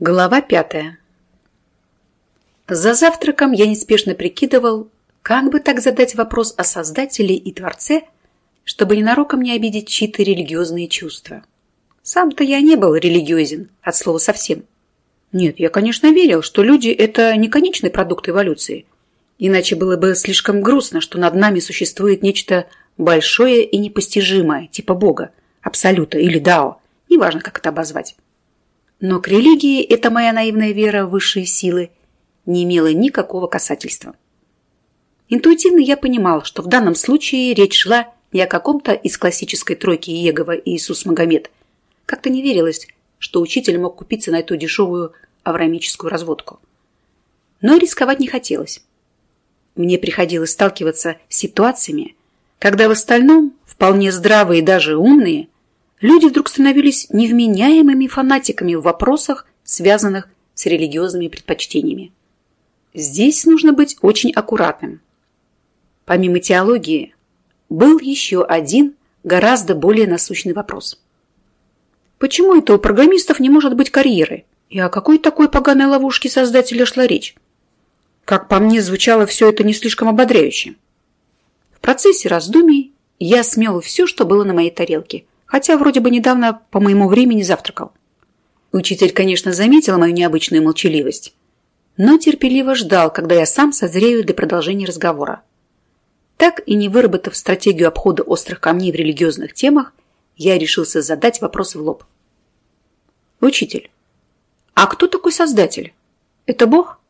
Глава пятая За завтраком я неспешно прикидывал, как бы так задать вопрос о Создателе и Творце, чтобы ненароком не обидеть чьи-то религиозные чувства. Сам-то я не был религиозен, от слова совсем. Нет, я, конечно, верил, что люди – это не конечный продукт эволюции. Иначе было бы слишком грустно, что над нами существует нечто большое и непостижимое, типа Бога, Абсолюта или Дао, неважно, как это обозвать. Но к религии эта моя наивная вера в высшие силы не имела никакого касательства. Интуитивно я понимал, что в данном случае речь шла не о каком-то из классической тройки Иегова и Иисус Магомед. Как-то не верилось, что учитель мог купиться на эту дешевую аврамическую разводку. Но рисковать не хотелось. Мне приходилось сталкиваться с ситуациями, когда в остальном вполне здравые и даже умные – люди вдруг становились невменяемыми фанатиками в вопросах, связанных с религиозными предпочтениями. Здесь нужно быть очень аккуратным. Помимо теологии, был еще один, гораздо более насущный вопрос. Почему это у программистов не может быть карьеры? И о какой такой поганой ловушке создателя шла речь? Как по мне, звучало все это не слишком ободряюще. В процессе раздумий я смел все, что было на моей тарелке – хотя вроде бы недавно по моему времени завтракал. Учитель, конечно, заметил мою необычную молчаливость, но терпеливо ждал, когда я сам созрею для продолжения разговора. Так и не выработав стратегию обхода острых камней в религиозных темах, я решился задать вопрос в лоб. «Учитель, а кто такой Создатель? Это Бог?»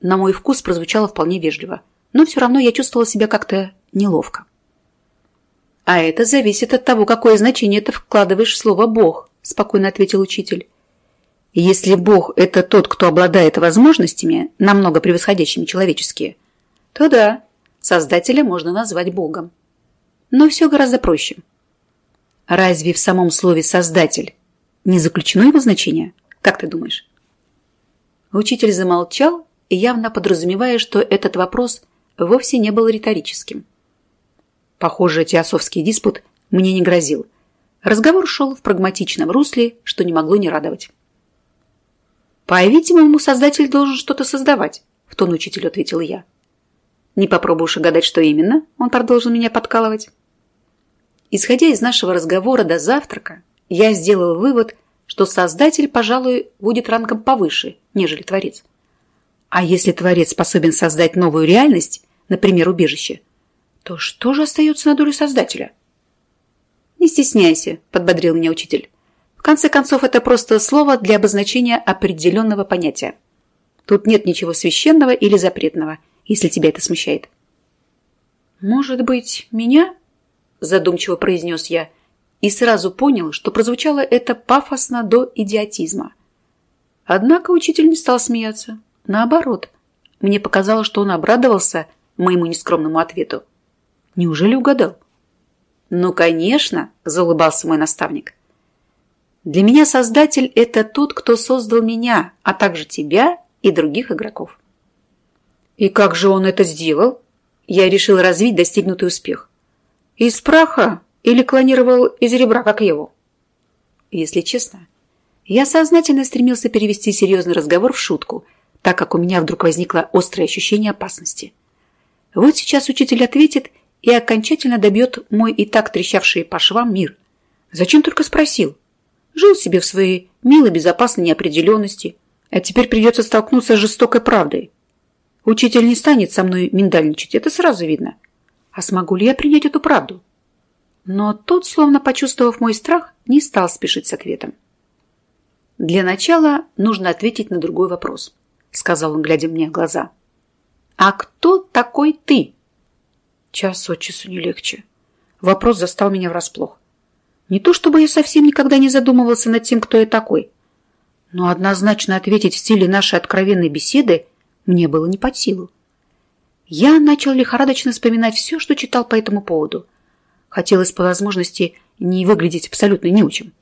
На мой вкус прозвучало вполне вежливо, но все равно я чувствовала себя как-то неловко. «А это зависит от того, какое значение ты вкладываешь в слово «бог», – спокойно ответил учитель. Если Бог – это тот, кто обладает возможностями, намного превосходящими человеческие, то да, Создателя можно назвать Богом. Но все гораздо проще. Разве в самом слове «создатель» не заключено его значение? Как ты думаешь? Учитель замолчал, явно подразумевая, что этот вопрос вовсе не был риторическим. Похоже, теософский диспут мне не грозил. Разговор шел в прагматичном русле, что не могло не радовать. «По-видимому, создатель должен что-то создавать», — в тон учителю ответил я. «Не попробуешь угадать, что именно?» — он продолжил меня подкалывать. Исходя из нашего разговора до завтрака, я сделал вывод, что создатель, пожалуй, будет рангом повыше, нежели творец. А если творец способен создать новую реальность, например, убежище, то что же остается на долю создателя? Не стесняйся, подбодрил меня учитель. В конце концов, это просто слово для обозначения определенного понятия. Тут нет ничего священного или запретного, если тебя это смущает. «Может быть, меня?» – задумчиво произнес я и сразу понял, что прозвучало это пафосно до идиотизма. Однако учитель не стал смеяться. Наоборот, мне показалось, что он обрадовался моему нескромному ответу. Неужели угадал? Ну, конечно, заулыбался мой наставник. Для меня создатель – это тот, кто создал меня, а также тебя и других игроков. И как же он это сделал? Я решил развить достигнутый успех. Из праха или клонировал из ребра, как его? Если честно, я сознательно стремился перевести серьезный разговор в шутку, так как у меня вдруг возникло острое ощущение опасности. Вот сейчас учитель ответит, и окончательно добьет мой и так трещавший по швам мир. Зачем только спросил? Жил себе в своей милой безопасной неопределенности, а теперь придется столкнуться с жестокой правдой. Учитель не станет со мной миндальничать, это сразу видно. А смогу ли я принять эту правду? Но тот, словно почувствовав мой страх, не стал спешить с ответом. «Для начала нужно ответить на другой вопрос», — сказал он, глядя мне в глаза. «А кто такой ты?» Час от часу не легче. Вопрос застал меня врасплох. Не то чтобы я совсем никогда не задумывался над тем, кто я такой, но однозначно ответить в стиле нашей откровенной беседы мне было не под силу. Я начал лихорадочно вспоминать все, что читал по этому поводу. Хотелось по возможности не выглядеть абсолютно неучим.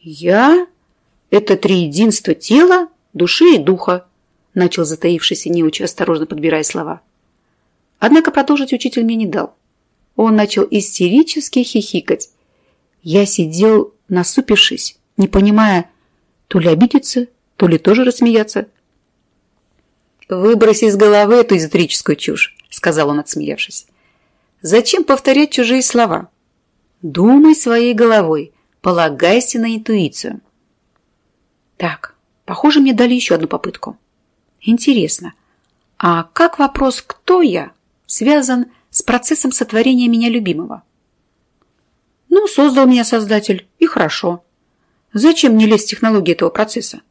«Я — это триединство тела, души и духа», начал затаившийся неуч, осторожно подбирая слова. Однако продолжить учитель мне не дал. Он начал истерически хихикать. Я сидел, насупившись, не понимая, то ли обидеться, то ли тоже рассмеяться. «Выбрось из головы эту эзотерическую чушь», — сказал он, отсмеявшись. «Зачем повторять чужие слова? Думай своей головой, полагайся на интуицию». Так, похоже, мне дали еще одну попытку. Интересно, а как вопрос «кто я» связан с процессом сотворения меня любимого? Ну, создал меня Создатель, и хорошо. Зачем мне лезть в технологии этого процесса?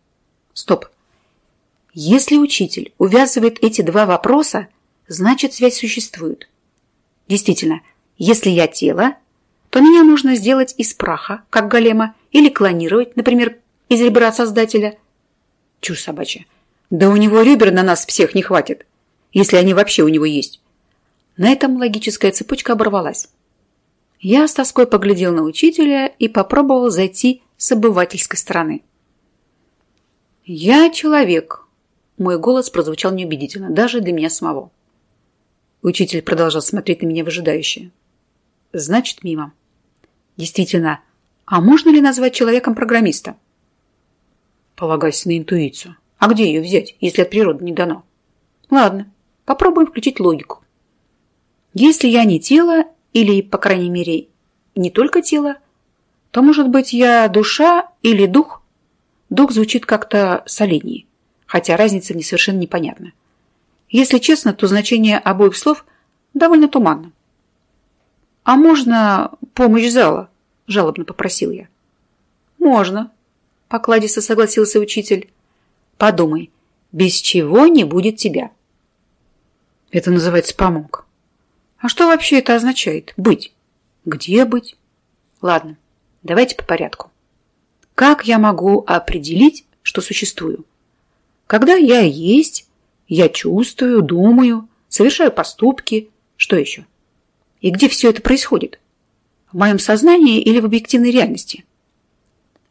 Стоп. Если учитель увязывает эти два вопроса, значит связь существует. Действительно, если я тело, то меня можно сделать из праха, как голема, или клонировать, например, из ребра Создателя. Чушь собачья. Да у него ребер на нас всех не хватит, если они вообще у него есть. На этом логическая цепочка оборвалась. Я с тоской поглядел на учителя и попробовал зайти с обывательской стороны. «Я человек», мой голос прозвучал неубедительно, даже для меня самого. Учитель продолжал смотреть на меня выжидающе. Значит, мимо. Действительно, а можно ли назвать человеком программиста? Полагайся на интуицию. А где ее взять, если от природы не дано? Ладно, попробуем включить логику. Если я не тело, или, по крайней мере, не только тело, то, может быть, я душа или дух? Дух звучит как-то солиднее хотя разница мне совершенно непонятна. Если честно, то значение обоих слов довольно туманно. «А можно помощь зала?» – жалобно попросил я. «Можно», – покладисто согласился учитель. «Подумай, без чего не будет тебя?» Это называется помог. А что вообще это означает? Быть. Где быть? Ладно, давайте по порядку. Как я могу определить, что существую? Когда я есть, я чувствую, думаю, совершаю поступки. Что еще? И где все это происходит? В моем сознании или в объективной реальности?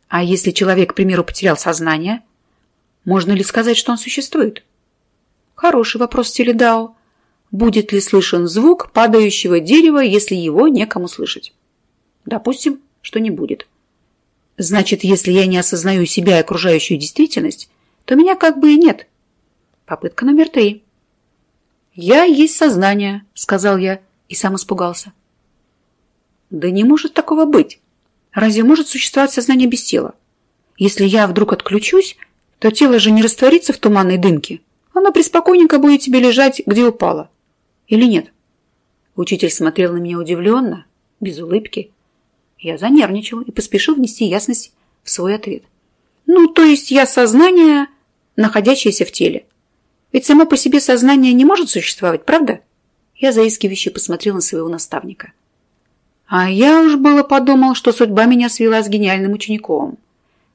А если человек, к примеру, потерял сознание, можно ли сказать, что он существует? Хороший вопрос в стиле Дао. Будет ли слышен звук падающего дерева, если его некому слышать? Допустим, что не будет. Значит, если я не осознаю себя и окружающую действительность, то меня как бы и нет. Попытка номер три. «Я есть сознание», — сказал я и сам испугался. «Да не может такого быть. Разве может существовать сознание без тела? Если я вдруг отключусь, то тело же не растворится в туманной дымке. Оно преспокойненько будет тебе лежать, где упало. Или нет?» Учитель смотрел на меня удивленно, без улыбки. Я занервничал и поспешил внести ясность в свой ответ. «Ну, то есть я сознание, находящееся в теле. Ведь само по себе сознание не может существовать, правда? Я заискивающе посмотрел на своего наставника. А я уж было подумал, что судьба меня свела с гениальным учеником.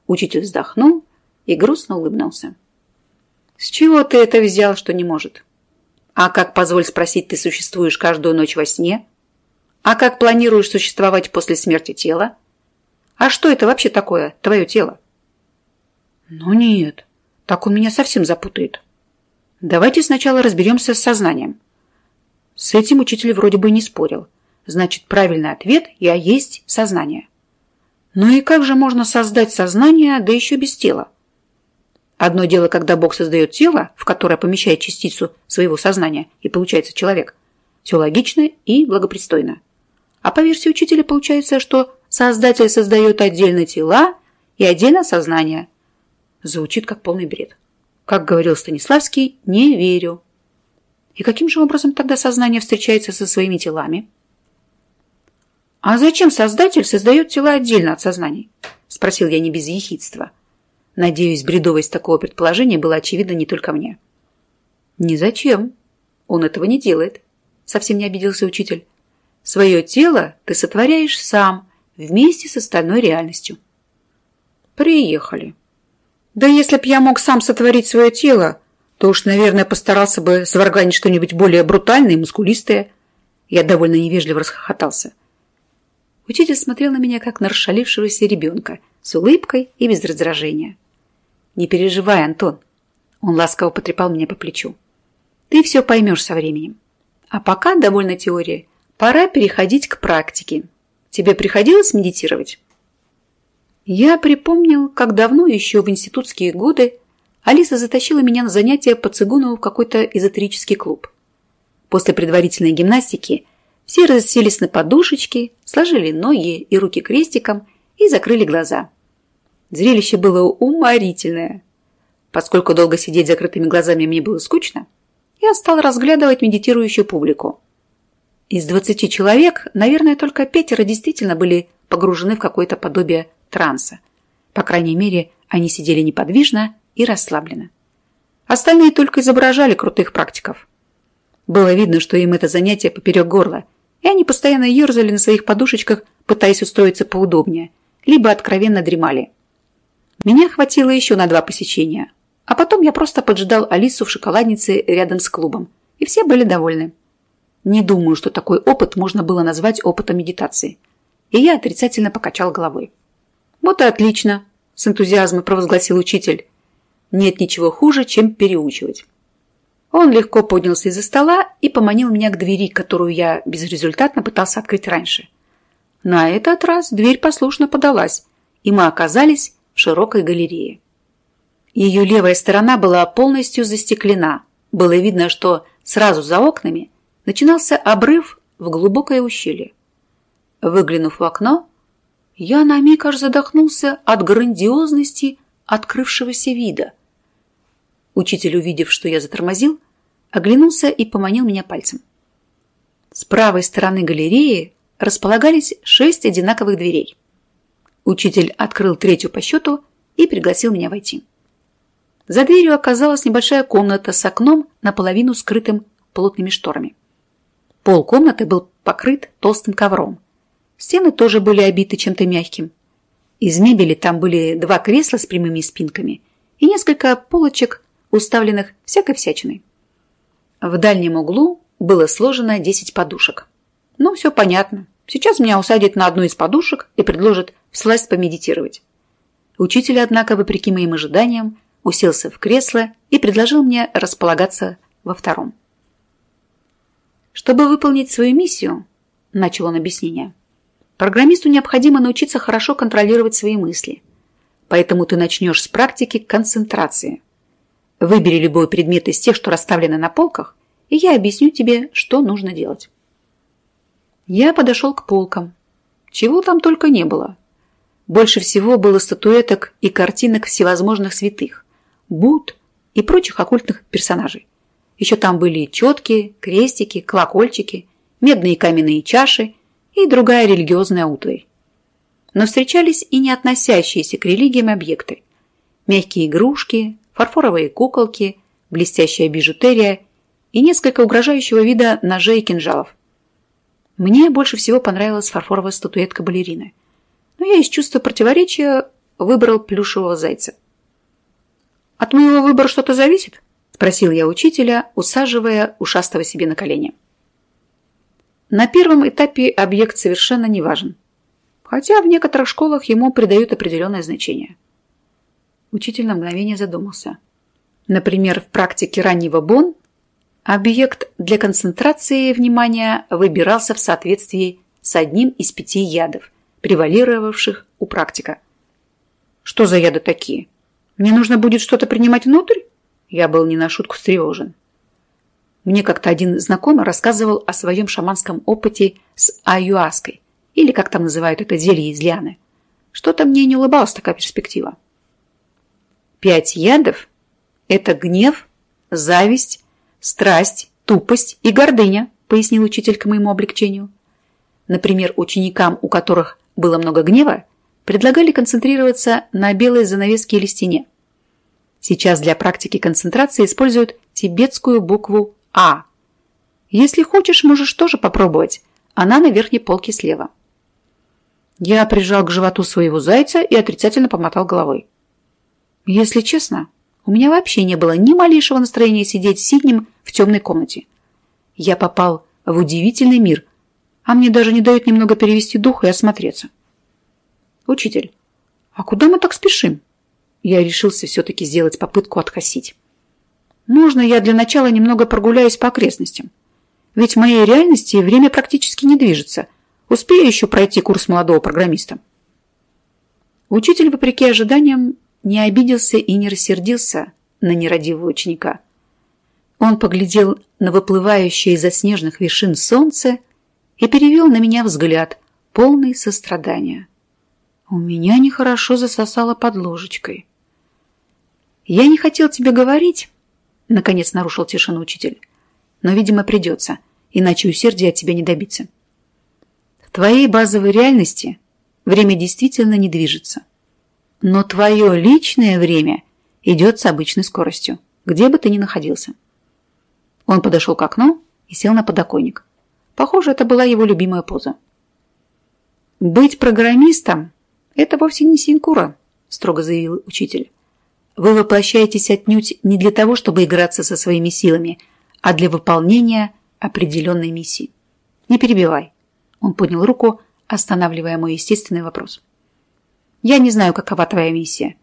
Учитель вздохнул и грустно улыбнулся. С чего ты это взял, что не может? А как, позволь спросить, ты существуешь каждую ночь во сне? А как планируешь существовать после смерти тела? А что это вообще такое, твое тело? Ну нет, так он меня совсем запутает. Давайте сначала разберемся с сознанием. С этим учитель вроде бы не спорил. Значит, правильный ответ «я есть сознание». Ну и как же можно создать сознание, да еще без тела? Одно дело, когда Бог создает тело, в которое помещает частицу своего сознания, и получается человек. Все логично и благопристойно. А по версии учителя получается, что Создатель создает отдельно тела и отдельно сознание, Звучит как полный бред. Как говорил Станиславский, не верю. И каким же образом тогда сознание встречается со своими телами? А зачем Создатель создает тела отдельно от сознаний? Спросил я не без ехидства. Надеюсь, бредовость такого предположения была очевидна не только мне. Не зачем. Он этого не делает. Совсем не обиделся учитель. Свое тело ты сотворяешь сам, вместе с остальной реальностью. Приехали. Да если б я мог сам сотворить свое тело, то уж, наверное, постарался бы сварганить что-нибудь более брутальное и мускулистое. Я довольно невежливо расхохотался. Учитель смотрел на меня, как на расшалившегося ребенка, с улыбкой и без раздражения. «Не переживай, Антон!» Он ласково потрепал меня по плечу. «Ты все поймешь со временем. А пока довольно теории. Пора переходить к практике. Тебе приходилось медитировать?» Я припомнил, как давно еще в институтские годы Алиса затащила меня на занятия по Цигунову в какой-то эзотерический клуб. После предварительной гимнастики все расселись на подушечки, сложили ноги и руки крестиком и закрыли глаза. Зрелище было уморительное. Поскольку долго сидеть закрытыми глазами мне было скучно, я стал разглядывать медитирующую публику. Из двадцати человек, наверное, только пятеро действительно были погружены в какое-то подобие транса. По крайней мере, они сидели неподвижно и расслабленно. Остальные только изображали крутых практиков. Было видно, что им это занятие поперек горла, и они постоянно ерзали на своих подушечках, пытаясь устроиться поудобнее, либо откровенно дремали. Меня хватило еще на два посещения, а потом я просто поджидал Алису в шоколаднице рядом с клубом, и все были довольны. Не думаю, что такой опыт можно было назвать опытом медитации. И я отрицательно покачал головой. «Вот и отлично!» – с энтузиазмом провозгласил учитель. «Нет ничего хуже, чем переучивать». Он легко поднялся из-за стола и поманил меня к двери, которую я безрезультатно пытался открыть раньше. На этот раз дверь послушно подалась, и мы оказались широкой галерее. Ее левая сторона была полностью застеклена. Было видно, что сразу за окнами начинался обрыв в глубокое ущелье. Выглянув в окно, я на миг аж задохнулся от грандиозности открывшегося вида. Учитель, увидев, что я затормозил, оглянулся и поманил меня пальцем. С правой стороны галереи располагались шесть одинаковых дверей. Учитель открыл третью по счету и пригласил меня войти. За дверью оказалась небольшая комната с окном, наполовину скрытым плотными шторами. Пол комнаты был покрыт толстым ковром. Стены тоже были обиты чем-то мягким. Из мебели там были два кресла с прямыми спинками и несколько полочек, уставленных всякой всячиной. В дальнем углу было сложено 10 подушек. Ну, все понятно. Сейчас меня усадят на одну из подушек и предложат всласть помедитировать. Учитель, однако, вопреки моим ожиданиям, уселся в кресло и предложил мне располагаться во втором. Чтобы выполнить свою миссию, начал он объяснение, программисту необходимо научиться хорошо контролировать свои мысли. Поэтому ты начнешь с практики концентрации. Выбери любой предмет из тех, что расставлены на полках, и я объясню тебе, что нужно делать. Я подошел к полкам. Чего там только не было. Больше всего было статуэток и картинок всевозможных святых, Будд и прочих оккультных персонажей. Еще там были четки, крестики, колокольчики, медные каменные чаши и другая религиозная утварь. Но встречались и не относящиеся к религиям объекты. Мягкие игрушки, фарфоровые куколки, блестящая бижутерия и несколько угрожающего вида ножей и кинжалов. Мне больше всего понравилась фарфоровая статуэтка балерины. Но я из чувства противоречия выбрал плюшевого зайца. «От моего выбора что-то зависит?» Спросил я учителя, усаживая ушастого себе на колени. На первом этапе объект совершенно не важен. Хотя в некоторых школах ему придают определенное значение. Учитель на мгновение задумался. Например, в практике раннего БОН объект для концентрации внимания выбирался в соответствии с одним из пяти ядов, превалировавших у практика. Что за яды такие? Мне нужно будет что-то принимать внутрь? Я был не на шутку встревожен. Мне как-то один знакомый рассказывал о своем шаманском опыте с аюаской, или как там называют это зелье из лианы. Что-то мне не улыбалась такая перспектива. Пять ядов – это гнев, зависть, страсть, тупость и гордыня, пояснил учитель к моему облегчению. Например, ученикам, у которых было много гнева, предлагали концентрироваться на белой занавеске или стене. Сейчас для практики концентрации используют тибетскую букву А. Если хочешь, можешь тоже попробовать. Она на верхней полке слева. Я прижал к животу своего зайца и отрицательно помотал головой. Если честно, у меня вообще не было ни малейшего настроения сидеть сиднем в темной комнате. Я попал в удивительный мир, а мне даже не дают немного перевести дух и осмотреться. Учитель, а куда мы так спешим? я решился все-таки сделать попытку откосить. Можно я для начала немного прогуляюсь по окрестностям? Ведь в моей реальности время практически не движется. Успею еще пройти курс молодого программиста. Учитель, вопреки ожиданиям, не обиделся и не рассердился, на нерадивого ученика. Он поглядел на выплывающее из-за снежных вершин солнце и перевел на меня взгляд, полный сострадания. У меня нехорошо засосало под ложечкой. «Я не хотел тебе говорить», — наконец нарушил тишину учитель, «но, видимо, придется, иначе усердия от тебя не добиться. В твоей базовой реальности время действительно не движется, но твое личное время идет с обычной скоростью, где бы ты ни находился». Он подошел к окну и сел на подоконник. Похоже, это была его любимая поза. «Быть программистом – это вовсе не синкура», – строго заявил учитель. «Вы воплощаетесь отнюдь не для того, чтобы играться со своими силами, а для выполнения определенной миссии. Не перебивай». Он поднял руку, останавливая мой естественный вопрос. «Я не знаю, какова твоя миссия,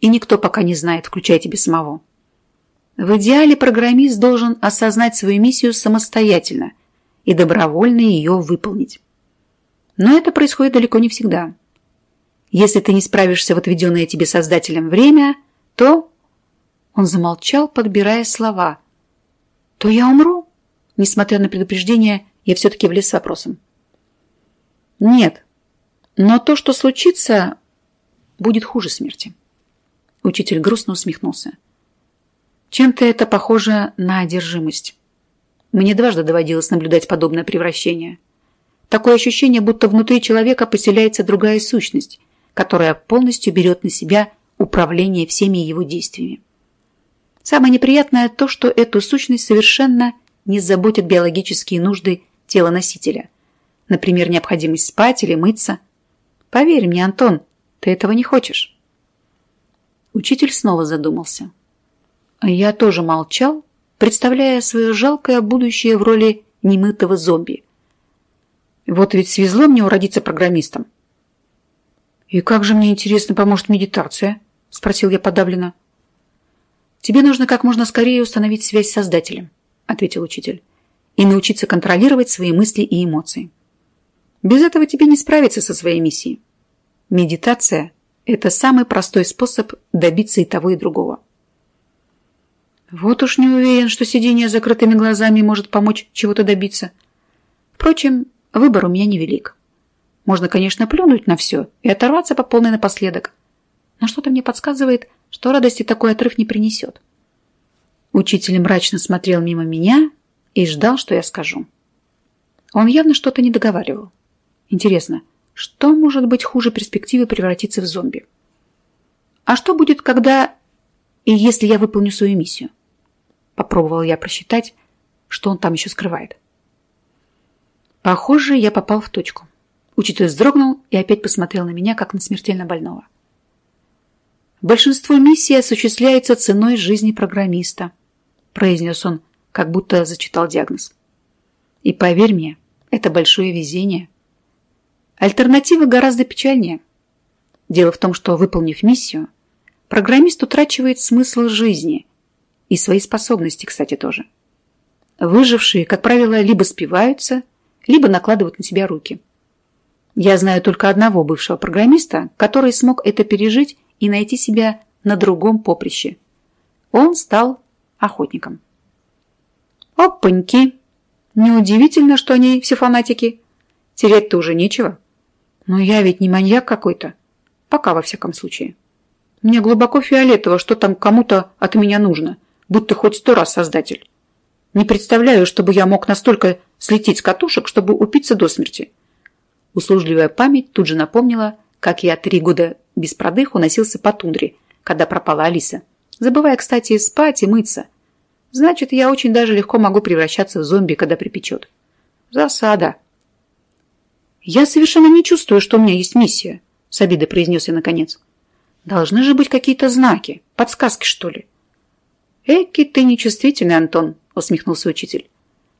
и никто пока не знает, включая тебя самого. В идеале программист должен осознать свою миссию самостоятельно и добровольно ее выполнить. Но это происходит далеко не всегда. Если ты не справишься в отведенное тебе создателем время, то... Он замолчал, подбирая слова. То я умру? Несмотря на предупреждение, я все-таки влез с вопросом. Нет, но то, что случится, будет хуже смерти. Учитель грустно усмехнулся. Чем-то это похоже на одержимость. Мне дважды доводилось наблюдать подобное превращение. Такое ощущение, будто внутри человека поселяется другая сущность, которая полностью берет на себя управление всеми его действиями. Самое неприятное то, что эту сущность совершенно не заботит биологические нужды тела носителя. Например, необходимость спать или мыться. Поверь мне, Антон, ты этого не хочешь. Учитель снова задумался. Я тоже молчал, представляя свое жалкое будущее в роли немытого зомби. Вот ведь свезло мне уродиться программистом. «И как же мне, интересно, поможет медитация?» – спросил я подавленно. «Тебе нужно как можно скорее установить связь с Создателем», – ответил учитель, «и научиться контролировать свои мысли и эмоции. Без этого тебе не справиться со своей миссией. Медитация – это самый простой способ добиться и того, и другого». Вот уж не уверен, что сидение с закрытыми глазами может помочь чего-то добиться. Впрочем, выбор у меня невелик. Можно, конечно, плюнуть на все и оторваться по полной напоследок. Но что-то мне подсказывает, что радости такой отрыв не принесет. Учитель мрачно смотрел мимо меня и ждал, что я скажу. Он явно что-то не договаривал. Интересно, что может быть хуже перспективы превратиться в зомби? А что будет, когда и если я выполню свою миссию? Попробовал я просчитать, что он там еще скрывает. Похоже, я попал в точку. Учитель вздрогнул и опять посмотрел на меня, как на смертельно больного. «Большинство миссий осуществляется ценой жизни программиста», произнес он, как будто зачитал диагноз. «И поверь мне, это большое везение. Альтернатива гораздо печальнее. Дело в том, что, выполнив миссию, программист утрачивает смысл жизни и свои способности, кстати, тоже. Выжившие, как правило, либо спиваются, либо накладывают на себя руки. Я знаю только одного бывшего программиста, который смог это пережить и найти себя на другом поприще. Он стал охотником. Опаньки! Неудивительно, что они все фанатики. Терять-то уже нечего. Но я ведь не маньяк какой-то. Пока, во всяком случае. Мне глубоко фиолетово, что там кому-то от меня нужно – будто хоть сто раз создатель. Не представляю, чтобы я мог настолько слететь с катушек, чтобы упиться до смерти. Услужливая память тут же напомнила, как я три года без продыху носился по тундре, когда пропала Алиса, забывая, кстати, спать и мыться. Значит, я очень даже легко могу превращаться в зомби, когда припечет. Засада. Я совершенно не чувствую, что у меня есть миссия, с обидой произнес я наконец. Должны же быть какие-то знаки, подсказки, что ли. «Эки ты нечувствительный, Антон», — усмехнулся учитель.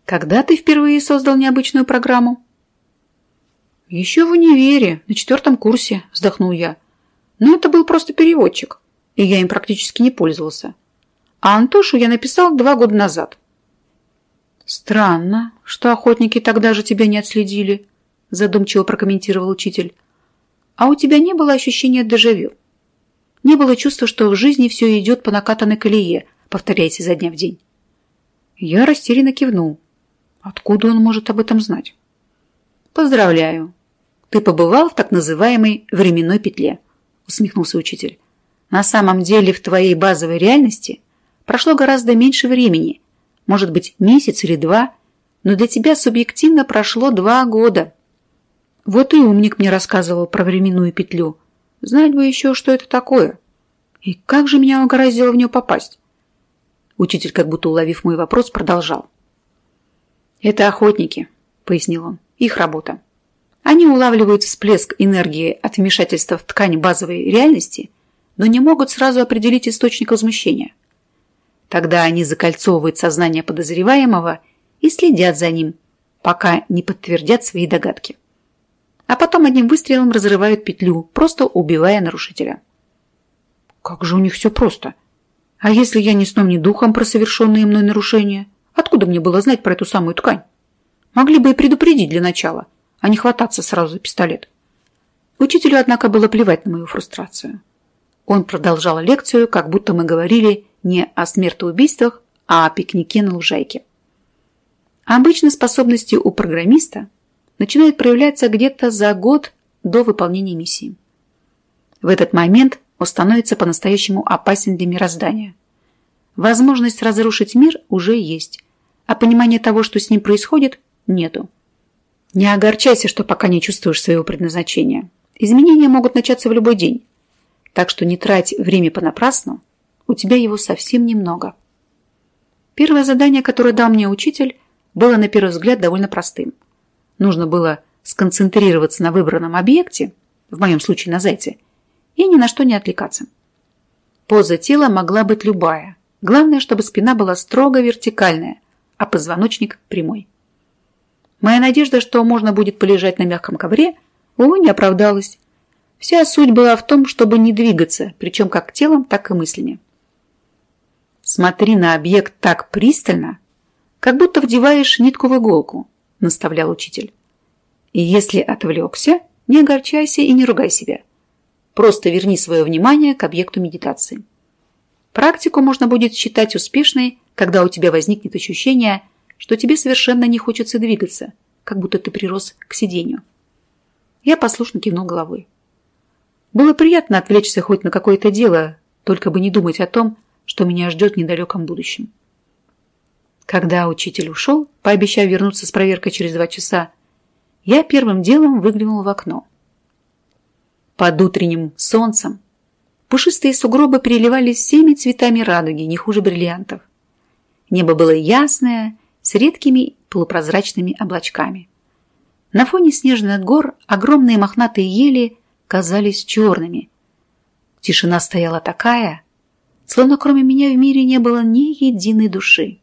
«Когда ты впервые создал необычную программу?» «Еще в универе, на четвертом курсе», — вздохнул я. «Но это был просто переводчик, и я им практически не пользовался. А Антошу я написал два года назад». «Странно, что охотники тогда же тебя не отследили», — задумчиво прокомментировал учитель. «А у тебя не было ощущения дежавю?» Не было чувства, что в жизни все идет по накатанной колее, повторяясь изо дня в день. Я растерянно кивнул. Откуда он может об этом знать? Поздравляю. Ты побывал в так называемой временной петле, усмехнулся учитель. На самом деле в твоей базовой реальности прошло гораздо меньше времени, может быть месяц или два, но для тебя субъективно прошло два года. Вот и умник мне рассказывал про временную петлю. Знать бы еще, что это такое. И как же меня угораздило в нее попасть? Учитель, как будто уловив мой вопрос, продолжал. «Это охотники», — пояснил он. «Их работа. Они улавливают всплеск энергии от вмешательства в ткань базовой реальности, но не могут сразу определить источник возмущения. Тогда они закольцовывают сознание подозреваемого и следят за ним, пока не подтвердят свои догадки. А потом одним выстрелом разрывают петлю, просто убивая нарушителя. Как же у них все просто. А если я ни сном, ни духом про совершенные мной нарушения? Откуда мне было знать про эту самую ткань? Могли бы и предупредить для начала, а не хвататься сразу за пистолет. Учителю, однако, было плевать на мою фрустрацию. Он продолжал лекцию, как будто мы говорили не о смертоубийствах, а о пикнике на лужайке. Обычно способности у программиста начинают проявляться где-то за год до выполнения миссии. В этот момент он становится по-настоящему опасен для мироздания. Возможность разрушить мир уже есть, а понимания того, что с ним происходит, нету. Не огорчайся, что пока не чувствуешь своего предназначения. Изменения могут начаться в любой день. Так что не трать время понапрасну, у тебя его совсем немного. Первое задание, которое дал мне учитель, было на первый взгляд довольно простым. Нужно было сконцентрироваться на выбранном объекте, в моем случае на зайце, и ни на что не отвлекаться. Поза тела могла быть любая. Главное, чтобы спина была строго вертикальная, а позвоночник прямой. Моя надежда, что можно будет полежать на мягком ковре, увы, не оправдалась. Вся суть была в том, чтобы не двигаться, причем как телом, так и мыслями. Смотри на объект так пристально, как будто вдеваешь нитку в иголку, наставлял учитель. И если отвлекся, не огорчайся и не ругай себя. Просто верни свое внимание к объекту медитации. Практику можно будет считать успешной, когда у тебя возникнет ощущение, что тебе совершенно не хочется двигаться, как будто ты прирос к сидению. Я послушно кивнул головой. Было приятно отвлечься хоть на какое-то дело, только бы не думать о том, что меня ждет в недалеком будущем. Когда учитель ушел, пообещав вернуться с проверкой через два часа, я первым делом выглянул в окно. Под утренним солнцем пушистые сугробы переливались всеми цветами радуги, не хуже бриллиантов. Небо было ясное, с редкими полупрозрачными облачками. На фоне снежных гор огромные мохнатые ели казались черными. Тишина стояла такая, словно кроме меня в мире не было ни единой души.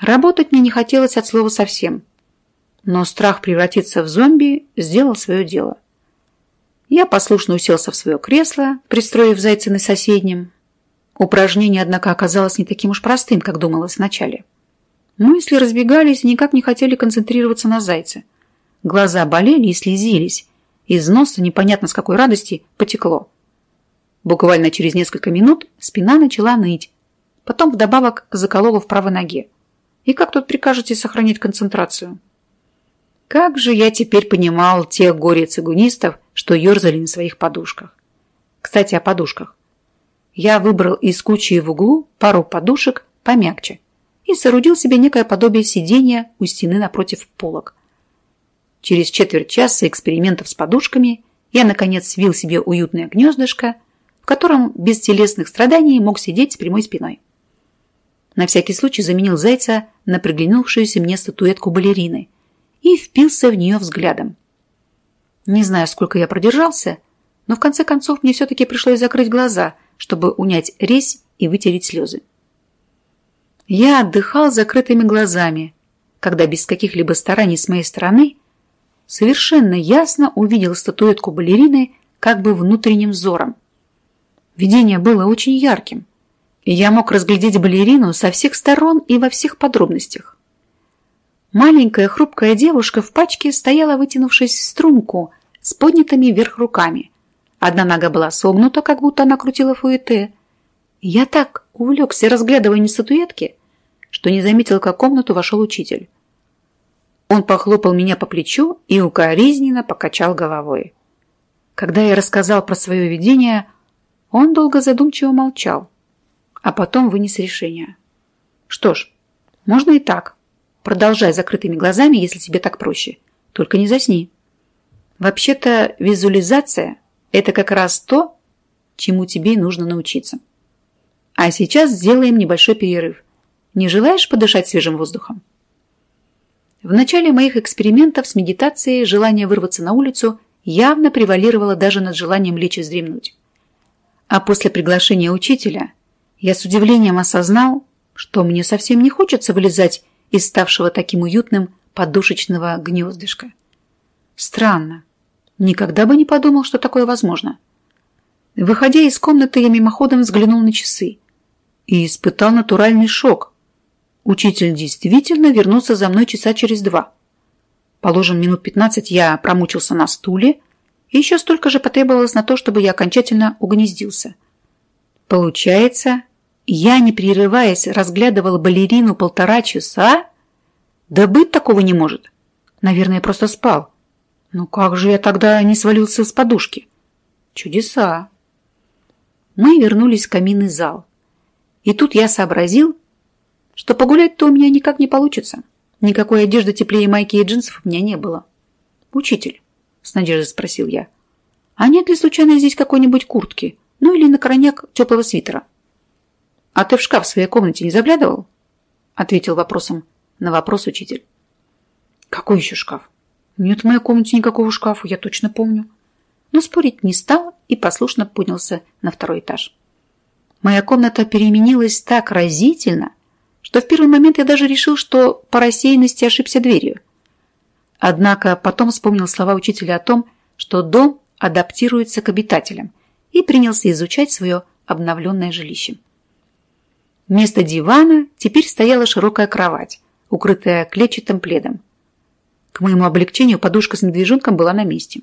Работать мне не хотелось от слова совсем. Но страх превратиться в зомби сделал свое дело. Я послушно уселся в свое кресло, пристроив зайца на соседнем. Упражнение, однако, оказалось не таким уж простым, как думалось вначале. Мысли разбегались и никак не хотели концентрироваться на зайце. Глаза болели и слезились. Из носа, непонятно с какой радости, потекло. Буквально через несколько минут спина начала ныть. Потом вдобавок заколола в правой ноге. И как тут прикажете сохранить концентрацию? Как же я теперь понимал тех горе-цигунистов, что ерзали на своих подушках. Кстати, о подушках. Я выбрал из кучи в углу пару подушек помягче и соорудил себе некое подобие сидения у стены напротив полок. Через четверть часа экспериментов с подушками я, наконец, свил себе уютное гнездышко, в котором без телесных страданий мог сидеть с прямой спиной. На всякий случай заменил зайца на приглянувшуюся мне статуэтку балерины и впился в нее взглядом. Не знаю, сколько я продержался, но в конце концов мне все-таки пришлось закрыть глаза, чтобы унять резь и вытереть слезы. Я отдыхал закрытыми глазами, когда без каких-либо стараний с моей стороны совершенно ясно увидел статуэтку балерины как бы внутренним взором. Видение было очень ярким – и я мог разглядеть балерину со всех сторон и во всех подробностях. Маленькая хрупкая девушка в пачке стояла, вытянувшись в струнку, с поднятыми вверх руками, Одна нога была согнута, как будто она крутила фуэте. Я так увлекся разглядыванием статуэтки, что не заметил, как в комнату вошел учитель. Он похлопал меня по плечу и укоризненно покачал головой. Когда я рассказал про свое видение, он долго задумчиво молчал, а потом вынес решение. Что ж, можно и так. Продолжай закрытыми глазами, если тебе так проще. Только не засни. Вообще-то визуализация – это как раз то, чему тебе нужно научиться. А сейчас сделаем небольшой перерыв. Не желаешь подышать свежим воздухом? В начале моих экспериментов с медитацией желание вырваться на улицу явно превалировало даже над желанием лечь и вздремнуть. А после приглашения учителя я с удивлением осознал, что мне совсем не хочется вылезать из ставшего таким уютным подушечного гнездышка. Странно. Никогда бы не подумал, что такое возможно. Выходя из комнаты, я мимоходом взглянул на часы и испытал натуральный шок, Учитель действительно вернулся за мной часа через два. Положим, минут пятнадцать я промучился на стуле, и еще столько же потребовалось на то, чтобы я окончательно угнездился. Получается, я, не прерываясь, разглядывал балерину полтора часа? Да быть такого не может. Наверное, просто спал. Ну как же я тогда не свалился с подушки? Чудеса. Мы вернулись в каминный зал. И тут я сообразил, что погулять-то у меня никак не получится. Никакой одежды теплее майки и джинсов у меня не было. «Учитель», — с надеждой спросил я, «а нет ли случайно здесь какой-нибудь куртки? Ну или на крайняк теплого свитера?» «А ты в шкаф в своей комнате не заглядывал?» — ответил вопросом на вопрос учитель. «Какой еще шкаф?» «Нет в моей комнате никакого шкафа, я точно помню». Но спорить не стал и послушно поднялся на второй этаж. Моя комната переменилась так разительно, что в первый момент я даже решил, что по рассеянности ошибся дверью. Однако потом вспомнил слова учителя о том, что дом адаптируется к обитателям, и принялся изучать свое обновленное жилище. Вместо дивана теперь стояла широкая кровать, укрытая клетчатым пледом. К моему облегчению подушка с медвежонком была на месте.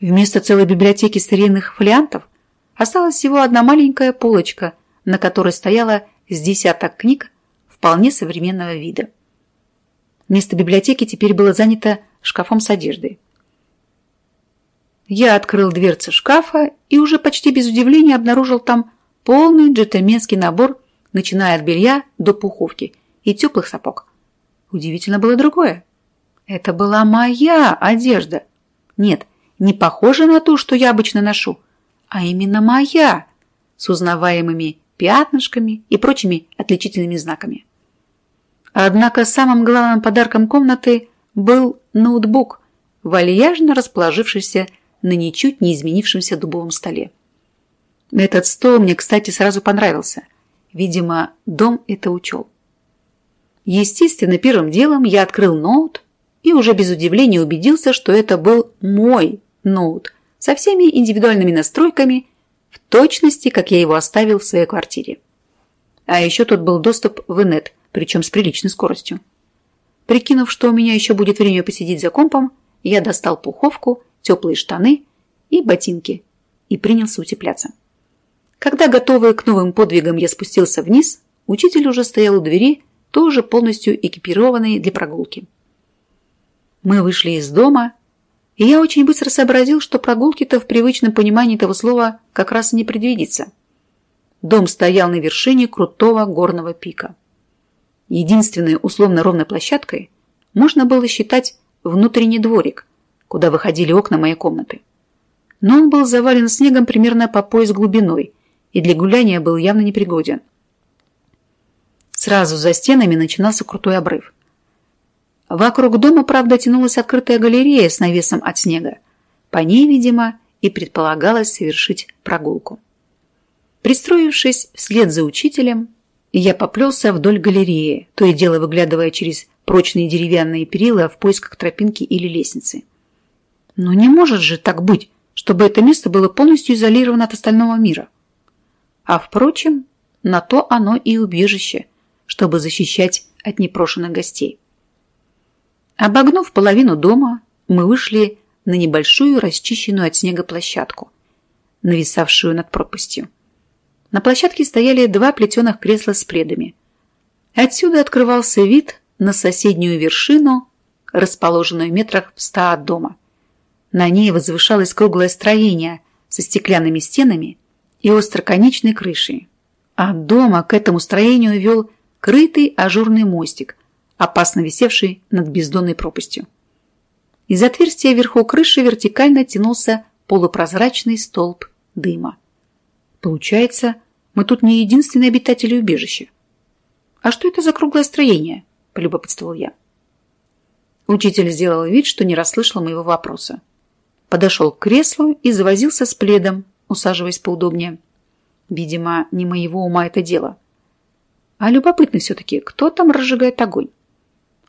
Вместо целой библиотеки старинных фолиантов осталась всего одна маленькая полочка, на которой стояла с десяток книг вполне современного вида. Место библиотеки теперь было занято шкафом с одеждой. Я открыл дверцы шкафа и уже почти без удивления обнаружил там полный джентльменский набор, начиная от белья до пуховки и теплых сапог. Удивительно было другое. Это была моя одежда. Нет, не похожа на ту, что я обычно ношу, а именно моя, с узнаваемыми пятнышками и прочими отличительными знаками. Однако самым главным подарком комнаты был ноутбук, вальяжно расположившийся на ничуть не изменившемся дубовом столе. Этот стол мне, кстати, сразу понравился. Видимо, дом это учел. Естественно, первым делом я открыл ноут и уже без удивления убедился, что это был мой ноут со всеми индивидуальными настройками, в точности, как я его оставил в своей квартире. А еще тут был доступ в инет – причем с приличной скоростью. Прикинув, что у меня еще будет время посидеть за компом, я достал пуховку, теплые штаны и ботинки и принялся утепляться. Когда, готовый к новым подвигам, я спустился вниз, учитель уже стоял у двери, тоже полностью экипированный для прогулки. Мы вышли из дома, и я очень быстро сообразил, что прогулки-то в привычном понимании этого слова как раз и не предвидится. Дом стоял на вершине крутого горного пика. Единственной условно ровной площадкой можно было считать внутренний дворик, куда выходили окна моей комнаты. Но он был завален снегом примерно по пояс глубиной и для гуляния был явно непригоден. Сразу за стенами начинался крутой обрыв. Вокруг дома, правда, тянулась открытая галерея с навесом от снега. По ней, видимо, и предполагалось совершить прогулку. Пристроившись вслед за учителем, я поплелся вдоль галереи, то и дело выглядывая через прочные деревянные перила в поисках тропинки или лестницы. Но не может же так быть, чтобы это место было полностью изолировано от остального мира. А впрочем, на то оно и убежище, чтобы защищать от непрошенных гостей. Обогнув половину дома, мы вышли на небольшую расчищенную от снега площадку, нависавшую над пропастью. На площадке стояли два плетеных кресла с пледами. Отсюда открывался вид на соседнюю вершину, расположенную метрах в ста от дома. На ней возвышалось круглое строение со стеклянными стенами и остроконечной крышей. От дома к этому строению вел крытый ажурный мостик, опасно висевший над бездонной пропастью. Из отверстия вверху крыши вертикально тянулся полупрозрачный столб дыма. Получается, мы тут не единственные обитатели убежища. А что это за круглое строение? Полюбопытствовал я. Учитель сделал вид, что не расслышал моего вопроса. Подошел к креслу и завозился с пледом, усаживаясь поудобнее. Видимо, не моего ума это дело. А любопытно все-таки, кто там разжигает огонь?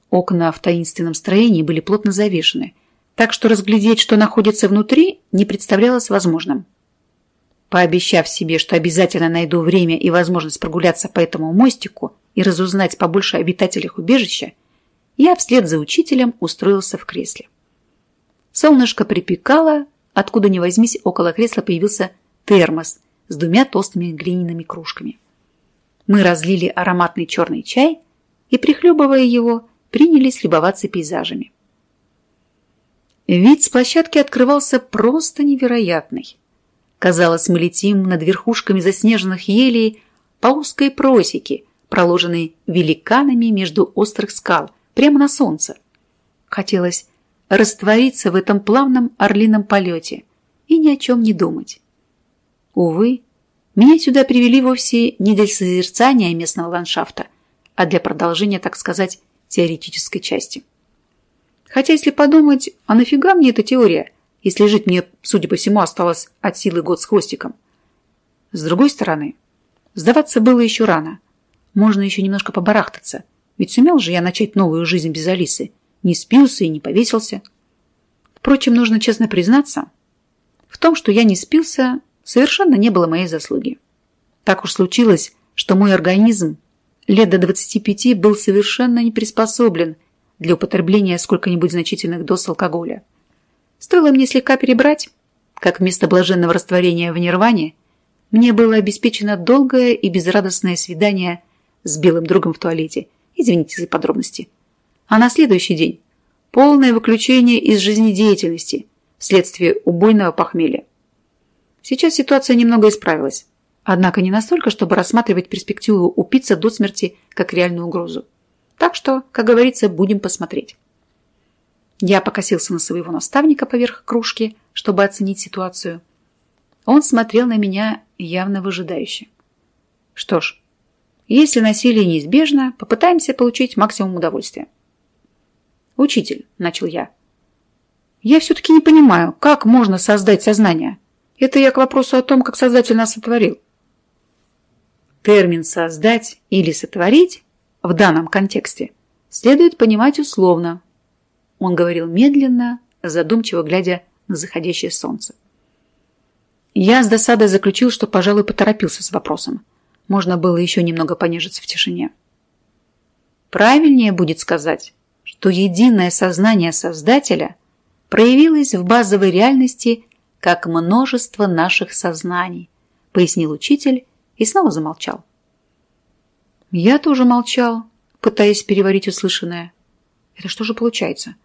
Окна в таинственном строении были плотно завешены, так что разглядеть, что находится внутри, не представлялось возможным. Пообещав себе, что обязательно найду время и возможность прогуляться по этому мостику и разузнать побольше о обитателях убежища, я вслед за учителем устроился в кресле. Солнышко припекало, откуда ни возьмись, около кресла появился термос с двумя толстыми глиняными кружками. Мы разлили ароматный черный чай и, прихлебывая его, принялись любоваться пейзажами. Вид с площадки открывался просто невероятный. Казалось, мы летим над верхушками заснеженных елей по узкой просеке, проложенной великанами между острых скал, прямо на солнце. Хотелось раствориться в этом плавном орлином полете и ни о чем не думать. Увы, меня сюда привели вовсе не для созерцания местного ландшафта, а для продолжения, так сказать, теоретической части. Хотя, если подумать, а нафига мне эта теория, если жить мне, судя по всему, осталось от силы год с хвостиком? С другой стороны, сдаваться было еще рано. Можно еще немножко побарахтаться. Ведь сумел же я начать новую жизнь без Алисы. Не спился и не повесился. Впрочем, нужно честно признаться, в том, что я не спился, совершенно не было моей заслуги. Так уж случилось, что мой организм лет до 25 был совершенно не приспособлен для употребления сколько-нибудь значительных доз алкоголя. Стоило мне слегка перебрать, как вместо блаженного растворения в нирване мне было обеспечено долгое и безрадостное свидание с белым другом в туалете. Извините за подробности. А на следующий день полное выключение из жизнедеятельности вследствие убойного похмелья. Сейчас ситуация немного исправилась. Однако не настолько, чтобы рассматривать перспективу упиться до смерти как реальную угрозу. Так что, как говорится, будем посмотреть. Я покосился на своего наставника поверх кружки, чтобы оценить ситуацию. Он смотрел на меня явно выжидающе. Что ж, если насилие неизбежно, попытаемся получить максимум удовольствия. «Учитель», — начал я, — «я все-таки не понимаю, как можно создать сознание. Это я к вопросу о том, как Создатель нас сотворил. Термин «создать» или «сотворить» в данном контексте следует понимать условно, он говорил медленно, задумчиво глядя на заходящее солнце. Я с досадой заключил, что, пожалуй, поторопился с вопросом. Можно было еще немного понежиться в тишине. Правильнее будет сказать, что единое сознание Создателя проявилось в базовой реальности как множество наших сознаний, пояснил учитель и снова замолчал. Я тоже молчал, пытаясь переварить услышанное. Это что же получается?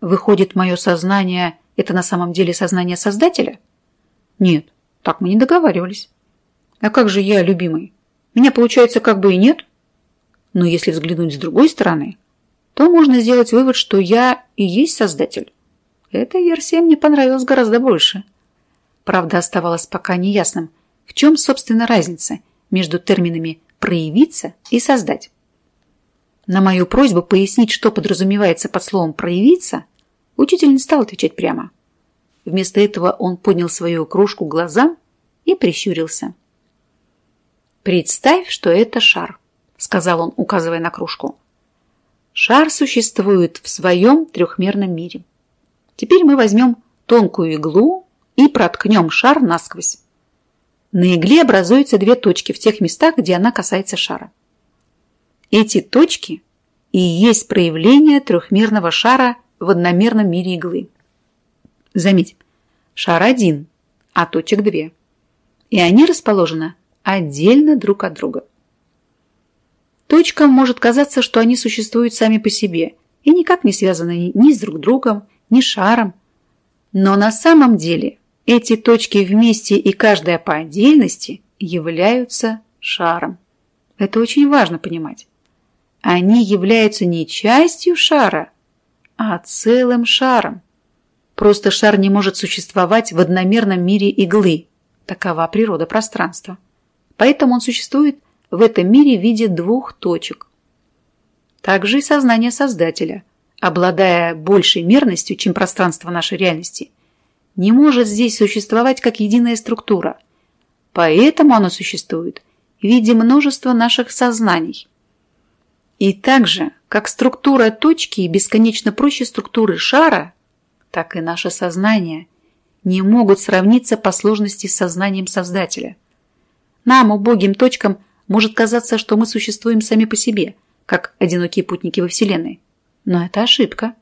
Выходит, мое сознание – это на самом деле сознание Создателя? Нет, так мы не договаривались. А как же я, любимый? Меня, получается, как бы и нет? Но если взглянуть с другой стороны, то можно сделать вывод, что я и есть Создатель. Эта версия мне понравилась гораздо больше. Правда, оставалось пока неясным, в чем, собственно, разница между терминами «проявиться» и «создать». На мою просьбу пояснить, что подразумевается под словом «проявиться», учитель не стал отвечать прямо. Вместо этого он поднял свою кружку глазам и прищурился. «Представь, что это шар», — сказал он, указывая на кружку. «Шар существует в своем трехмерном мире. Теперь мы возьмем тонкую иглу и проткнем шар насквозь. На игле образуются две точки в тех местах, где она касается шара. Эти точки и есть проявление трехмерного шара в одномерном мире иглы. Заметь, шар один, а точек две. и они расположены отдельно друг от друга. Точкам может казаться, что они существуют сами по себе и никак не связаны ни с друг другом, ни с шаром. Но на самом деле эти точки вместе и каждая по отдельности являются шаром. Это очень важно понимать. Они являются не частью шара, а целым шаром. Просто шар не может существовать в одномерном мире иглы. Такова природа пространства. Поэтому он существует в этом мире в виде двух точек. Также и сознание Создателя, обладая большей мерностью, чем пространство нашей реальности, не может здесь существовать как единая структура. Поэтому оно существует в виде множества наших сознаний. И так же, как структура точки бесконечно проще структуры шара, так и наше сознание не могут сравниться по сложности с сознанием Создателя. Нам, убогим точкам, может казаться, что мы существуем сами по себе, как одинокие путники во Вселенной. Но это ошибка.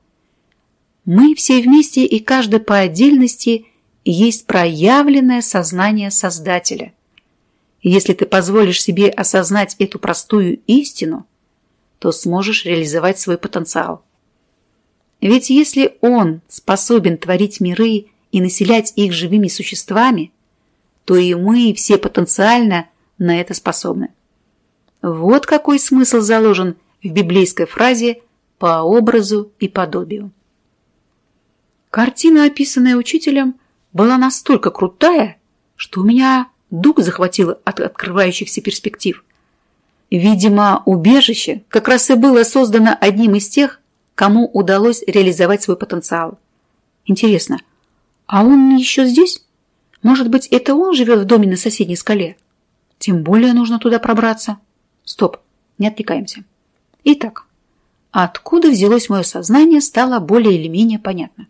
Мы все вместе и каждый по отдельности есть проявленное сознание Создателя. Если ты позволишь себе осознать эту простую истину, то сможешь реализовать свой потенциал. Ведь если он способен творить миры и населять их живыми существами, то и мы все потенциально на это способны. Вот какой смысл заложен в библейской фразе «по образу и подобию». Картина, описанная учителем, была настолько крутая, что у меня дух захватило от открывающихся перспектив. Видимо, убежище как раз и было создано одним из тех, кому удалось реализовать свой потенциал. Интересно, а он еще здесь? Может быть, это он живет в доме на соседней скале? Тем более нужно туда пробраться. Стоп, не отвлекаемся. Итак, откуда взялось мое сознание, стало более или менее понятно.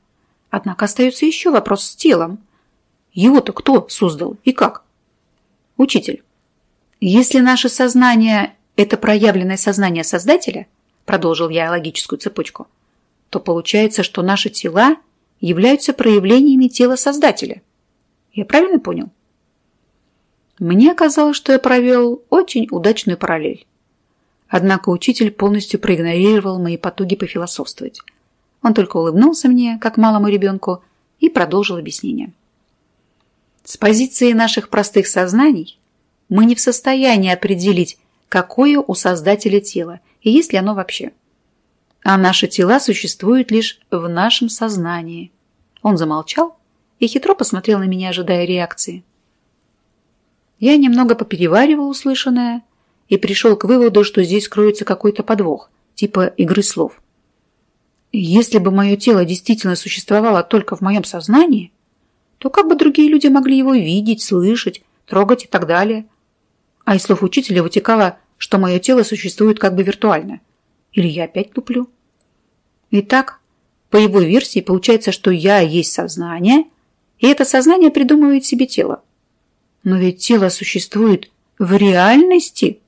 Однако остается еще вопрос с телом. Его-то кто создал и как? Учитель, если наше сознание – это проявленное сознание Создателя, продолжил я логическую цепочку, то получается, что наши тела являются проявлениями тела Создателя. Я правильно понял? Мне казалось, что я провел очень удачную параллель. Однако учитель полностью проигнорировал мои потуги пофилософствовать. Он только улыбнулся мне, как малому ребенку, и продолжил объяснение. С позиции наших простых сознаний мы не в состоянии определить, какое у Создателя тело и есть ли оно вообще. А наши тела существуют лишь в нашем сознании. Он замолчал и хитро посмотрел на меня, ожидая реакции. Я немного попереваривал услышанное и пришел к выводу, что здесь кроется какой-то подвох, типа игры слов. Если бы мое тело действительно существовало только в моем сознании, то как бы другие люди могли его видеть, слышать, трогать и так далее? А из слов учителя вытекало, что мое тело существует как бы виртуально. Или я опять туплю? Итак, по его версии получается, что я есть сознание, и это сознание придумывает себе тело. Но ведь тело существует в реальности.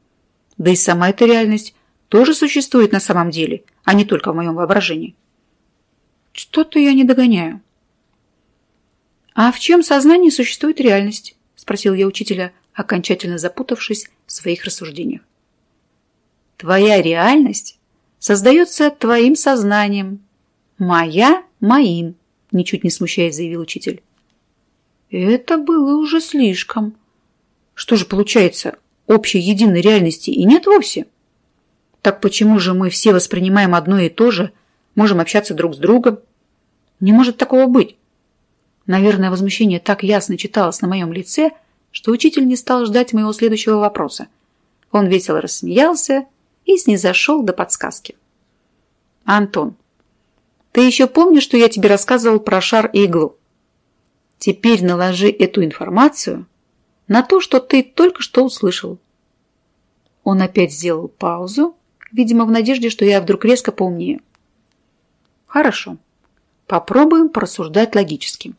Да и сама эта реальность тоже существует на самом деле, а не только в моем воображении. Что-то я не догоняю. «А в чем сознании существует реальность?» – спросил я учителя, окончательно запутавшись в своих рассуждениях. «Твоя реальность создается твоим сознанием, моя – моим», – ничуть не смущаясь, заявил учитель. Это было уже слишком. Что же получается, общей единой реальности и нет вовсе? Так почему же мы все воспринимаем одно и то же, можем общаться друг с другом? Не может такого быть. Наверное, возмущение так ясно читалось на моем лице, что учитель не стал ждать моего следующего вопроса. Он весело рассмеялся и снизошел до подсказки. «Антон, ты еще помнишь, что я тебе рассказывал про шар и иглу?» Теперь наложи эту информацию на то, что ты только что услышал. Он опять сделал паузу, видимо, в надежде, что я вдруг резко поумнею. Хорошо. Попробуем порассуждать логически.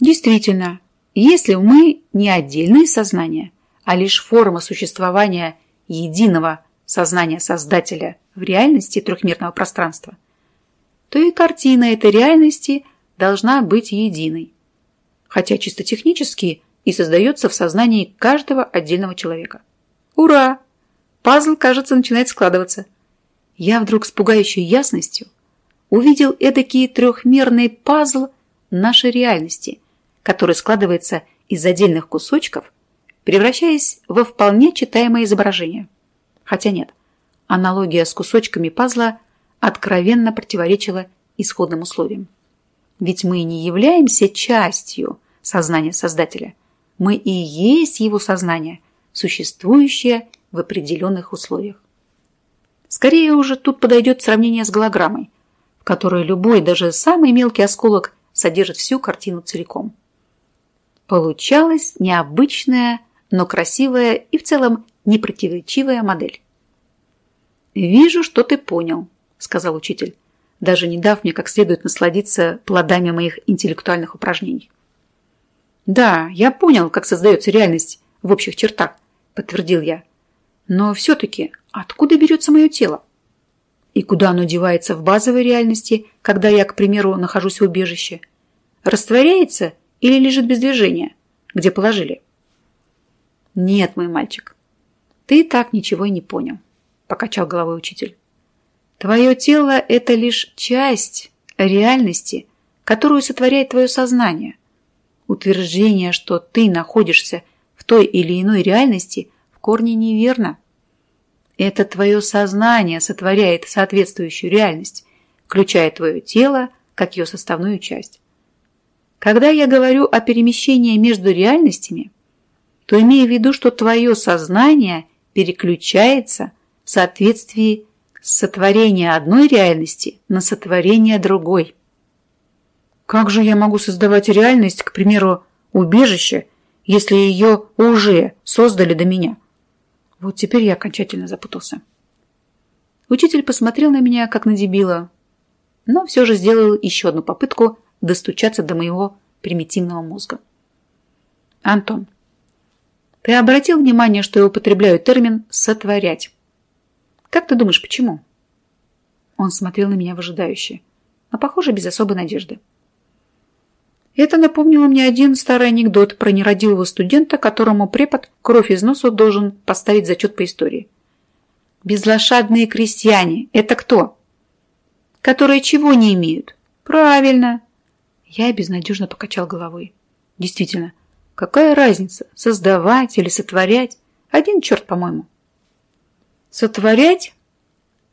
Действительно, если мы не отдельные сознания, а лишь форма существования единого сознания Создателя в реальности трехмерного пространства, то и картина этой реальности должна быть единой хотя чисто технически и создается в сознании каждого отдельного человека. Ура! Пазл, кажется, начинает складываться. Я вдруг с пугающей ясностью увидел эдакий трехмерный пазл нашей реальности, который складывается из отдельных кусочков, превращаясь во вполне читаемое изображение. Хотя нет, аналогия с кусочками пазла откровенно противоречила исходным условиям. Ведь мы не являемся частью сознания Создателя. Мы и есть его сознание, существующее в определенных условиях. Скорее уже тут подойдет сравнение с голограммой, в которой любой, даже самый мелкий осколок содержит всю картину целиком. Получалась необычная, но красивая и в целом непротиворечивая модель. «Вижу, что ты понял», — сказал учитель, даже не дав мне как следует насладиться плодами моих интеллектуальных упражнений. «Да, я понял, как создается реальность в общих чертах», — подтвердил я. «Но все-таки откуда берется мое тело? И куда оно девается в базовой реальности, когда я, к примеру, нахожусь в убежище? Растворяется или лежит без движения, где положили?» «Нет, мой мальчик, ты так ничего и не понял», — покачал головой учитель. «Твое тело — это лишь часть реальности, которую сотворяет твое сознание. Утверждение, что ты находишься в той или иной реальности, в корне неверно. Это твое сознание сотворяет соответствующую реальность, включая твое тело как ее составную часть. Когда я говорю о перемещении между реальностями, то имею в виду, что твое сознание переключается в соответствии с сотворения одной реальности на сотворение другой. Как же я могу создавать реальность, к примеру, убежище, если ее уже создали до меня? Вот теперь я окончательно запутался. Учитель посмотрел на меня, как на дебила, но все же сделал еще одну попытку достучаться до моего примитивного мозга. Антон, ты обратил внимание, что я употребляю термин «сотворять»? Как ты думаешь, почему? Он смотрел на меня выжидающе, но, похоже, без особой надежды. Это напомнило мне один старый анекдот про нерадивого студента, которому препод кровь из носу должен поставить зачет по истории. Безлошадные крестьяне – это кто? Которые чего не имеют? Правильно. Я безнадежно покачал головой. Действительно, Какая разница, создавать или сотворять? Один черт, по-моему. Сотворять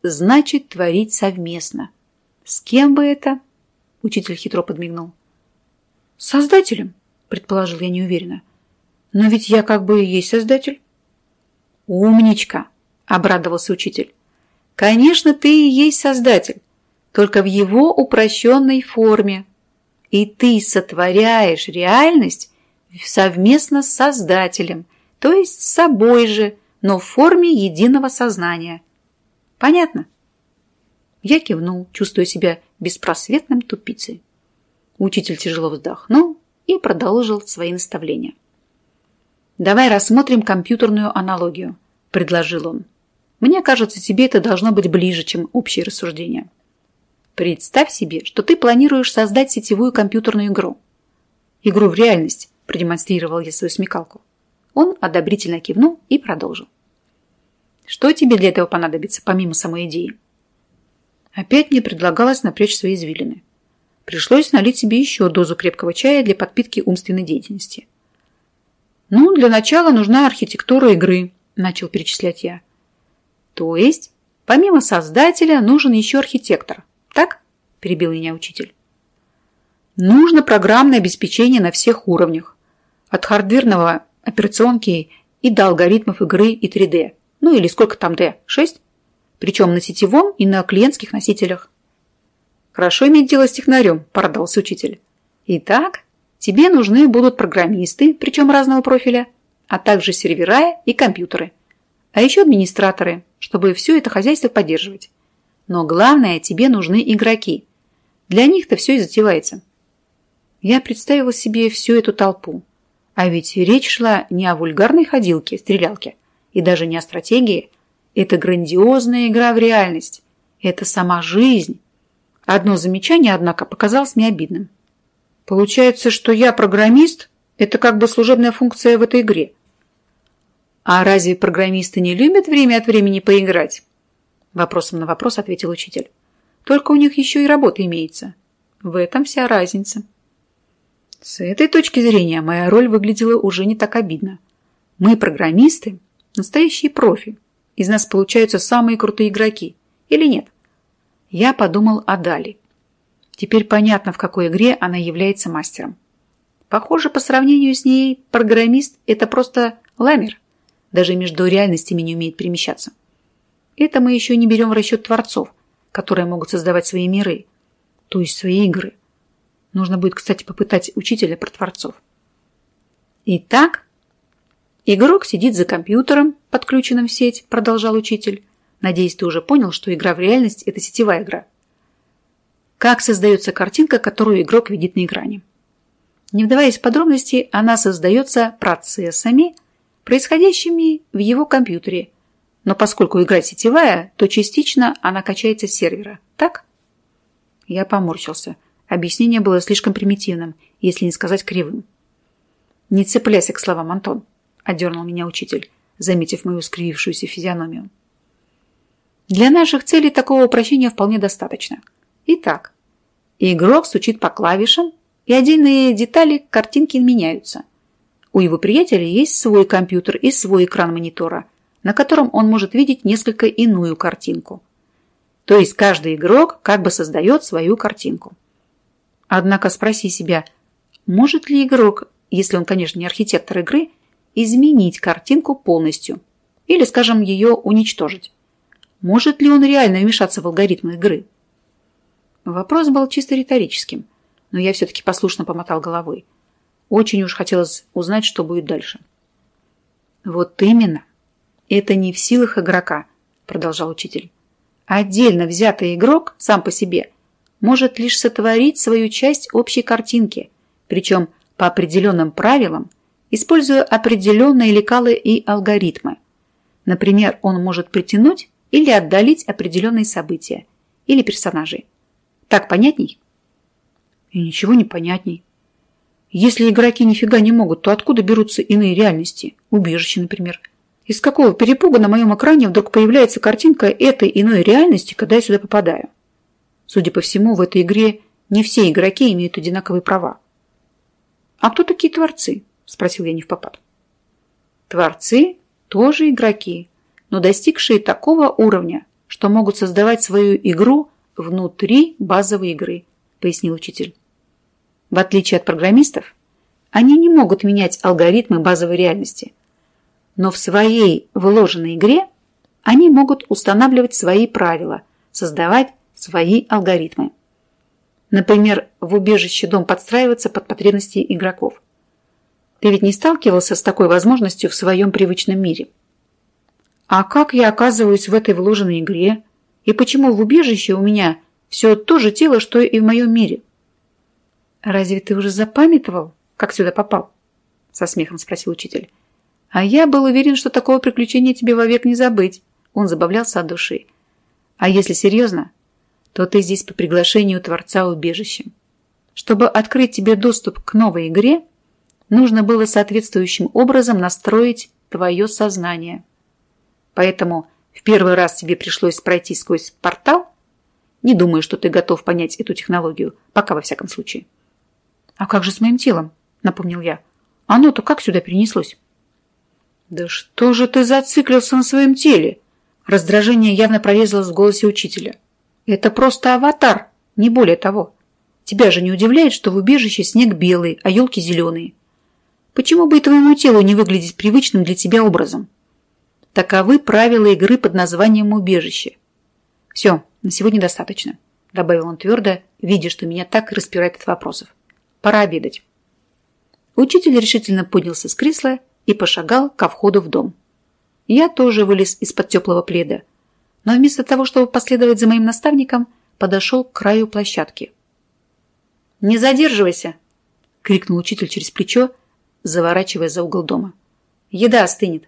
значит творить совместно. С кем бы это? Учитель хитро подмигнул. Создателем, предположил я неуверенно. Но ведь я как бы и есть создатель. Умничка, обрадовался учитель. Конечно, ты и есть создатель, только в его упрощенной форме. И ты сотворяешь реальность совместно с Создателем, то есть с собой же, но в форме единого сознания. Понятно? Я кивнул, чувствуя себя беспросветным тупицей. Учитель тяжело вздохнул и продолжил свои наставления. «Давай рассмотрим компьютерную аналогию», – предложил он. «Мне кажется, тебе это должно быть ближе, чем общее рассуждение. Представь себе, что ты планируешь создать сетевую компьютерную игру. Игру в реальность, продемонстрировал я свою смекалку. Он одобрительно кивнул и продолжил. Что тебе для этого понадобится, помимо самой идеи? Опять мне предлагалось напрячь свои извилины. Пришлось налить себе еще дозу крепкого чая для подпитки умственной деятельности. «Ну, для начала нужна архитектура игры», – начал перечислять я. «То есть, помимо создателя, нужен еще архитектор, так?» – перебил меня учитель. «Нужно программное обеспечение на всех уровнях, от хардверного операционки и до алгоритмов игры и 3D. Ну или сколько там D? 6? Причем на сетевом и на клиентских носителях. Хорошо иметь дело с технарем, порадовался учитель. Итак, тебе нужны будут программисты, причем разного профиля, а также сервера и компьютеры. А еще администраторы, чтобы все это хозяйство поддерживать. Но главное, тебе нужны игроки. Для них-то все и затевается. Я представила себе всю эту толпу. А ведь речь шла не о вульгарной ходилке, стрелялке, и даже не о стратегии. Это грандиозная игра в реальность. Это сама жизнь. Одно замечание, однако, показалось мне обидным. Получается, что я программист, Это как бы служебная функция в этой игре. А разве программисты не любят время от времени поиграть? Вопросом на вопрос ответил учитель. Только у них еще и работа имеется. В этом вся разница. С этой точки зрения моя роль выглядела уже не так обидно. Мы, программисты, настоящие профи. Из нас получаются самые крутые игроки. Или нет? Я подумал о Дали. Теперь понятно, в какой игре она является мастером. Похоже, по сравнению с ней, программист – это просто ламер. Даже между реальностями не умеет перемещаться. Это мы еще не берем в расчет творцов, которые могут создавать свои миры, то есть свои игры. Нужно будет, кстати, попытать учителя про творцов. Итак, игрок сидит за компьютером, подключенным в сеть, продолжал учитель. Надеюсь, ты уже понял, что игра в реальность – это сетевая игра. Как создается картинка, которую игрок видит на экране? Не вдаваясь в подробности, она создается процессами, происходящими в его компьютере. Но поскольку игра сетевая, то частично она качается с сервера. Так? Я поморщился. Объяснение было слишком примитивным, если не сказать кривым. «Не цепляйся к словам, Антон», – одернул меня учитель, заметив мою скривившуюся физиономию. Для наших целей такого упрощения вполне достаточно. Итак, игрок стучит по клавишам, и отдельные детали картинки меняются. У его приятеля есть свой компьютер и свой экран монитора, на котором он может видеть несколько иную картинку. То есть каждый игрок как бы создает свою картинку. Однако спроси себя, может ли игрок, если он, конечно, не архитектор игры, изменить картинку полностью или, скажем, ее уничтожить? Может ли он реально вмешаться в алгоритм игры? Вопрос был чисто риторическим, но я все-таки послушно помотал головой. Очень уж хотелось узнать, что будет дальше. Вот именно. Это не в силах игрока, продолжал учитель. Отдельно взятый игрок сам по себе может лишь сотворить свою часть общей картинки, причем по определенным правилам, используя определенные лекалы и алгоритмы. Например, он может притянуть или отдалить определенные события или персонажей. Так понятней? И ничего не понятней. Если игроки нифига не могут, то откуда берутся иные реальности? Убежище, например. Из какого перепуга на моем экране вдруг появляется картинка этой иной реальности, когда я сюда попадаю? Судя по всему, в этой игре не все игроки имеют одинаковые права. «А кто такие творцы?» – спросил я не в попад. Творцы тоже игроки, но достигшие такого уровня, что могут создавать свою игру внутри базовой игры, пояснил учитель. В отличие от программистов, они не могут менять алгоритмы базовой реальности. Но в своей вложенной игре они могут устанавливать свои правила, создавать свои алгоритмы. Например, в убежище дом подстраивается под потребности игроков. Ты ведь не сталкивался с такой возможностью в своем привычном мире? А как я оказываюсь в этой вложенной игре? И почему в убежище у меня все то же тело, что и в моем мире? Разве ты уже запамятовал, как сюда попал? Со смехом спросил учитель. А я был уверен, что такого приключения тебе вовек не забыть. Он забавлялся от души. А если серьезно, то ты здесь по приглашению Творца убежища. Чтобы открыть тебе доступ к новой игре, нужно было соответствующим образом настроить твое сознание. Поэтому в первый раз тебе пришлось пройти сквозь портал. Не думаю, что ты готов понять эту технологию, пока во всяком случае. «А как же с моим телом?» – напомнил я. «Оно-то как сюда перенеслось?» «Да что же ты зациклился на своем теле?» Раздражение явно прорезалось в голосе учителя. Это просто аватар, не более того. Тебя же не удивляет, что в убежище снег белый, а елки зеленые. Почему бы и твоему телу не выглядеть привычным для тебя образом? Таковы правила игры под названием «Убежище». Все, на сегодня достаточно, добавил он твердо, видя, что меня так распирает от вопросов. Пора обедать. Учитель решительно поднялся с кресла и пошагал ко входу в дом. Я тоже вылез из-под теплого пледа, но вместо того, чтобы последовать за моим наставником, подошел к краю площадки. «Не задерживайся!» — крикнул учитель через плечо, заворачивая за угол дома. «Еда остынет!»